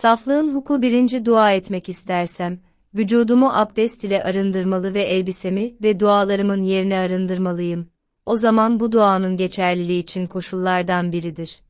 Saflığın huku birinci dua etmek istersem, vücudumu abdest ile arındırmalı ve elbisemi ve dualarımın yerine arındırmalıyım. O zaman bu duanın geçerliliği için koşullardan biridir.